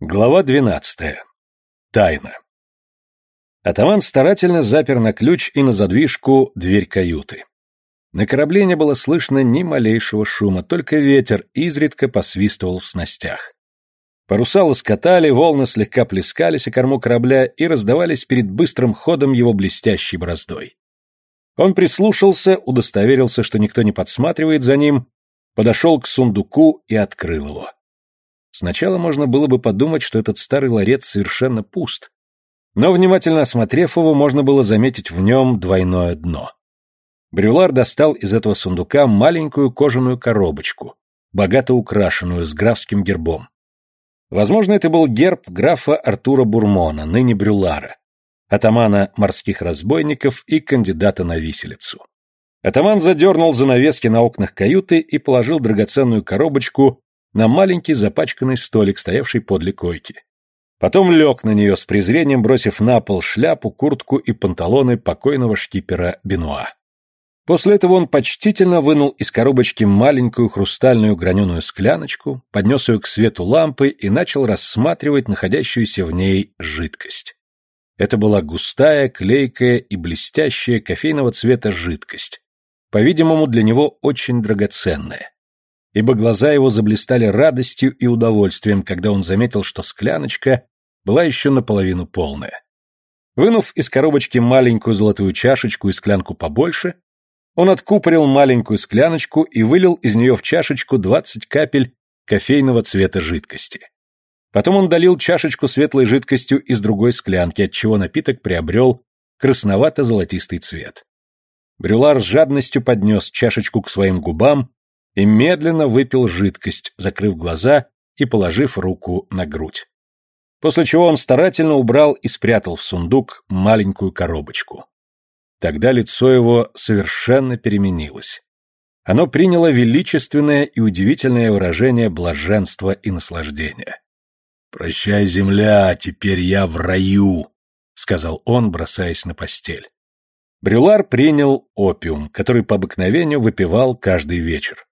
Глава двенадцатая. Тайна. Атаман старательно запер на ключ и на задвижку дверь каюты. На корабле не было слышно ни малейшего шума, только ветер изредка посвистывал в снастях. Паруса лоскотали, волны слегка плескались о корму корабля и раздавались перед быстрым ходом его блестящей бороздой. Он прислушался, удостоверился, что никто не подсматривает за ним, подошел к сундуку и открыл его. Сначала можно было бы подумать, что этот старый ларец совершенно пуст. Но, внимательно осмотрев его, можно было заметить в нем двойное дно. Брюлар достал из этого сундука маленькую кожаную коробочку, богато украшенную с графским гербом. Возможно, это был герб графа Артура Бурмона, ныне Брюлара, атамана морских разбойников и кандидата на виселицу. Атаман задернул занавески на окнах каюты и положил драгоценную коробочку на маленький запачканный столик, стоявший подле койки. Потом лег на нее с презрением, бросив на пол шляпу, куртку и панталоны покойного шкипера Бенуа. После этого он почтительно вынул из коробочки маленькую хрустальную граненую скляночку, поднес ее к свету лампы и начал рассматривать находящуюся в ней жидкость. Это была густая, клейкая и блестящая кофейного цвета жидкость, по-видимому, для него очень драгоценная ибо глаза его заблистали радостью и удовольствием, когда он заметил, что скляночка была еще наполовину полная. Вынув из коробочки маленькую золотую чашечку и склянку побольше, он откупорил маленькую скляночку и вылил из нее в чашечку двадцать капель кофейного цвета жидкости. Потом он долил чашечку светлой жидкостью из другой склянки, отчего напиток приобрел красновато-золотистый цвет. Брюлар с жадностью поднес чашечку к своим губам и медленно выпил жидкость, закрыв глаза и положив руку на грудь. После чего он старательно убрал и спрятал в сундук маленькую коробочку. Тогда лицо его совершенно переменилось. Оно приняло величественное и удивительное выражение блаженства и наслаждения. «Прощай, земля, теперь я в раю», — сказал он, бросаясь на постель. Брюлар принял опиум, который по обыкновению выпивал каждый вечер.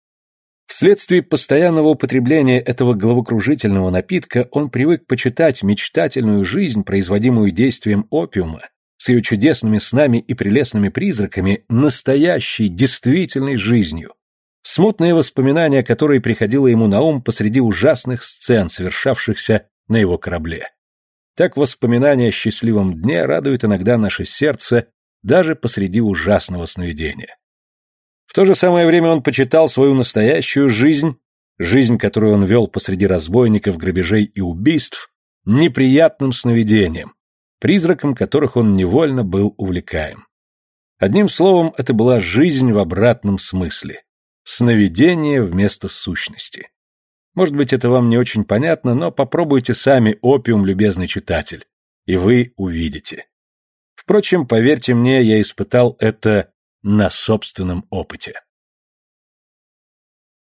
Вследствие постоянного употребления этого головокружительного напитка он привык почитать мечтательную жизнь, производимую действием опиума, с ее чудесными снами и прелестными призраками, настоящей, действительной жизнью. Смутные воспоминания, которые приходило ему на ум посреди ужасных сцен, совершавшихся на его корабле. Так воспоминания о счастливом дне радуют иногда наше сердце даже посреди ужасного сновидения. В то же самое время он почитал свою настоящую жизнь, жизнь, которую он вел посреди разбойников, грабежей и убийств, неприятным сновидением, призраком которых он невольно был увлекаем. Одним словом, это была жизнь в обратном смысле. Сновидение вместо сущности. Может быть, это вам не очень понятно, но попробуйте сами опиум, любезный читатель, и вы увидите. Впрочем, поверьте мне, я испытал это на собственном опыте.